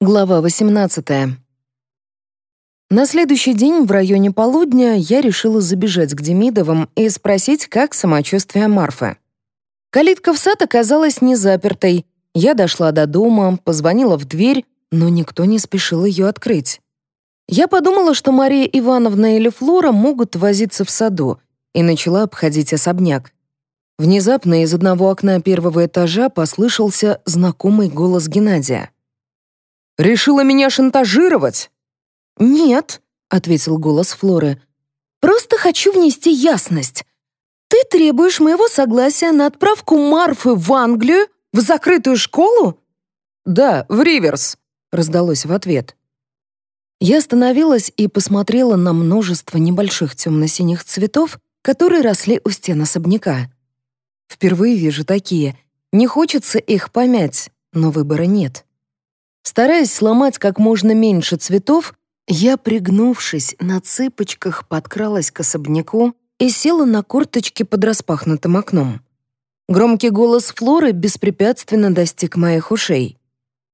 Глава 18. На следующий день в районе полудня я решила забежать к Демидовым и спросить, как самочувствие Марфы. Калитка в сад оказалась не запертой. Я дошла до дома, позвонила в дверь, но никто не спешил ее открыть. Я подумала, что Мария Ивановна или Флора могут возиться в саду, и начала обходить особняк. Внезапно из одного окна первого этажа послышался знакомый голос Геннадия. Решила меня шантажировать?» «Нет», — ответил голос Флоры. «Просто хочу внести ясность. Ты требуешь моего согласия на отправку Марфы в Англию, в закрытую школу?» «Да, в Риверс», — раздалось в ответ. Я остановилась и посмотрела на множество небольших темно-синих цветов, которые росли у стен особняка. Впервые вижу такие. Не хочется их помять, но выбора нет. Стараясь сломать как можно меньше цветов, я, пригнувшись на цыпочках, подкралась к особняку и села на корточки под распахнутым окном. Громкий голос Флоры беспрепятственно достиг моих ушей.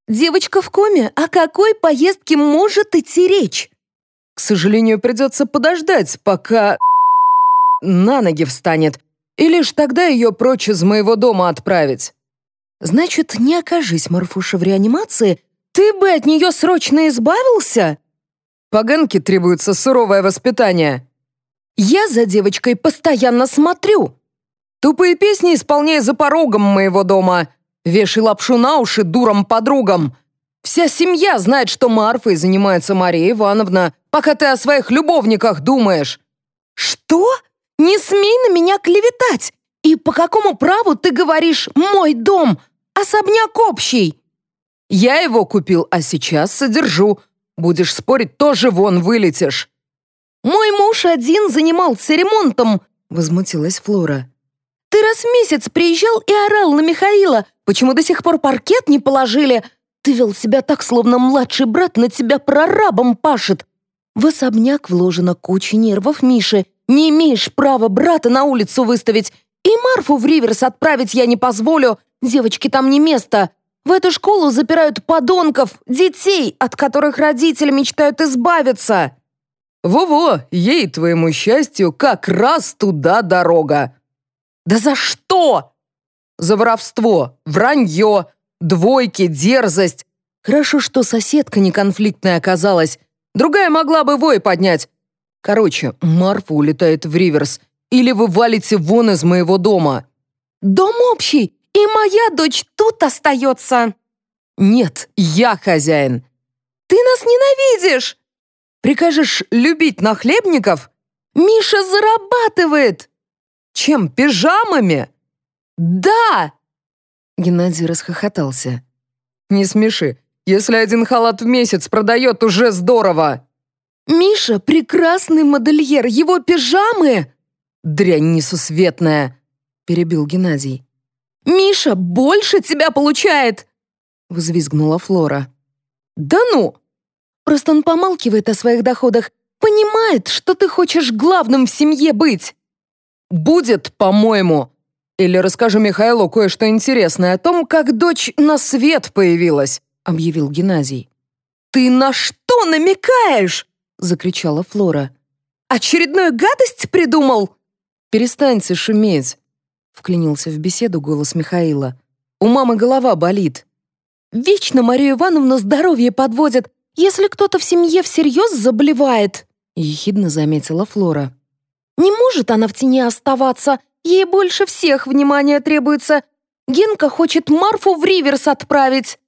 «Девочка в коме, о какой поездке может идти речь?» «К сожалению, придется подождать, пока на ноги встанет, и лишь тогда ее прочь из моего дома отправить». «Значит, не окажись, Марфуша, в реанимации, ты бы от нее срочно избавился?» «Поганке требуется суровое воспитание». «Я за девочкой постоянно смотрю». «Тупые песни исполняй за порогом моего дома. Вешай лапшу на уши дурам-подругам. Вся семья знает, что Марфой занимается Мария Ивановна, пока ты о своих любовниках думаешь». «Что? Не смей на меня клеветать! И по какому праву ты говоришь «мой дом», особняк общий?» Я его купил, а сейчас содержу. Будешь спорить, тоже вон вылетишь». «Мой муж один занимался ремонтом», — возмутилась Флора. «Ты раз в месяц приезжал и орал на Михаила. Почему до сих пор паркет не положили? Ты вел себя так, словно младший брат на тебя прорабом пашет. В особняк вложена куча нервов Миши. Не имеешь права брата на улицу выставить. И Марфу в Риверс отправить я не позволю. Девочке там не место. В эту школу запирают подонков, детей, от которых родители мечтают избавиться. Во-во, ей, твоему счастью, как раз туда дорога. Да за что? За воровство, вранье, двойки, дерзость. Хорошо, что соседка не конфликтная оказалась. Другая могла бы вой поднять. Короче, Марфа улетает в Риверс. Или вы валите вон из моего дома. Дом общий. И моя дочь тут остается!» «Нет, я хозяин!» «Ты нас ненавидишь!» «Прикажешь любить нахлебников?» «Миша зарабатывает!» «Чем, пижамами?» «Да!» Геннадий расхохотался. «Не смеши. Если один халат в месяц продает, уже здорово!» «Миша — прекрасный модельер. Его пижамы...» «Дрянь несусветная!» — перебил Геннадий. «Миша больше тебя получает!» — взвизгнула Флора. «Да ну!» «Просто он помалкивает о своих доходах, понимает, что ты хочешь главным в семье быть!» «Будет, по-моему!» «Или расскажу Михаилу кое-что интересное о том, как дочь на свет появилась», — объявил Геннадий. «Ты на что намекаешь?» — закричала Флора. «Очередную гадость придумал?» «Перестаньте шуметь. Вклинился в беседу голос Михаила. «У мамы голова болит». «Вечно Марию Ивановну здоровье подводят, если кто-то в семье всерьез заболевает», ехидно заметила Флора. «Не может она в тени оставаться, ей больше всех внимания требуется. Генка хочет Марфу в Риверс отправить».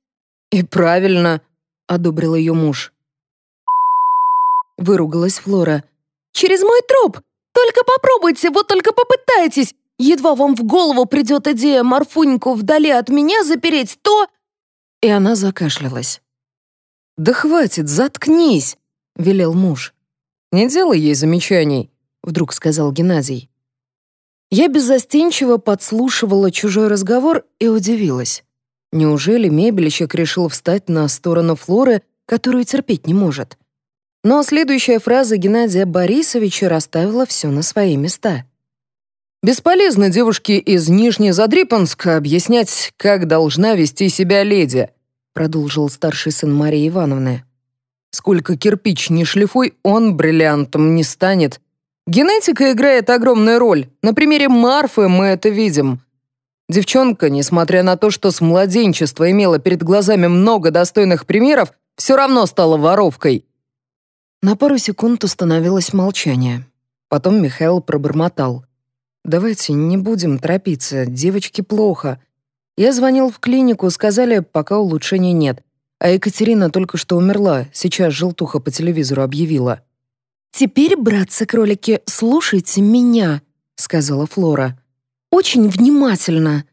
«И правильно», — одобрил ее муж. Выругалась Флора. «Через мой труп! Только попробуйте, вот только попытайтесь! Едва вам в голову придет идея Марфуньку вдали от меня запереть, то...» И она закашлялась. «Да хватит, заткнись!» — велел муж. «Не делай ей замечаний», — вдруг сказал Геннадий. Я беззастенчиво подслушивала чужой разговор и удивилась. Неужели мебельщик решил встать на сторону Флоры, которую терпеть не может? Но следующая фраза Геннадия Борисовича расставила все на свои места. Бесполезно девушке из Нижнезадрипанска объяснять, как должна вести себя леди. продолжил старший сын Марии Ивановны. Сколько кирпич не шлифуй, он бриллиантом не станет. Генетика играет огромную роль. На примере Марфы мы это видим. Девчонка, несмотря на то, что с младенчества имела перед глазами много достойных примеров, все равно стала воровкой. На пару секунд установилось молчание. Потом Михаил пробормотал. «Давайте не будем торопиться, девочке плохо. Я звонил в клинику, сказали, пока улучшений нет. А Екатерина только что умерла, сейчас желтуха по телевизору объявила. «Теперь, братцы-кролики, слушайте меня», — сказала Флора. «Очень внимательно.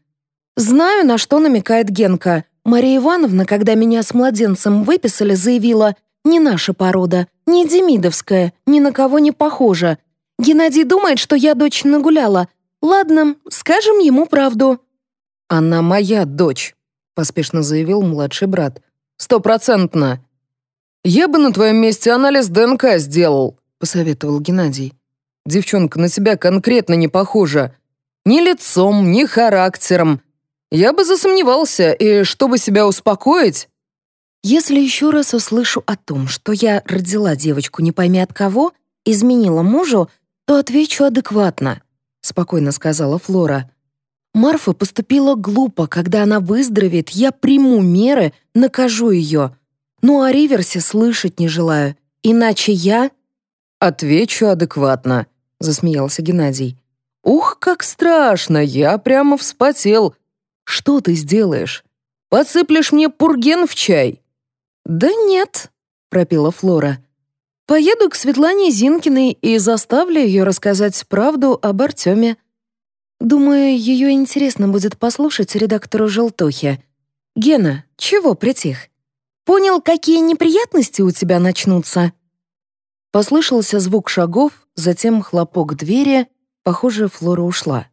Знаю, на что намекает Генка. Мария Ивановна, когда меня с младенцем выписали, заявила, не наша порода, не демидовская, ни на кого не похожа. Геннадий думает, что я дочь нагуляла. Ладно, скажем ему правду». «Она моя дочь», — поспешно заявил младший брат. Стопроцентно. Я бы на твоем месте анализ ДНК сделал, посоветовал Геннадий. Девчонка на тебя конкретно не похожа. Ни лицом, ни характером. Я бы засомневался, и чтобы себя успокоить... Если еще раз услышу о том, что я родила девочку не пойми от кого, изменила мужу, то отвечу адекватно», — спокойно сказала Флора. Марфа поступила глупо. Когда она выздоровеет, я приму меры, накажу ее. Ну, о Риверсе слышать не желаю. Иначе я...» «Отвечу адекватно», — засмеялся Геннадий. «Ух, как страшно! Я прямо вспотел. Что ты сделаешь? Подсыплешь мне пурген в чай?» «Да нет», — пропила Флора. «Поеду к Светлане Зинкиной и заставлю ее рассказать правду об Артеме. Думаю, ее интересно будет послушать редактору «Желтухи». «Гена, чего притих? Понял, какие неприятности у тебя начнутся?» Послышался звук шагов, затем хлопок двери. Похоже, Флора ушла.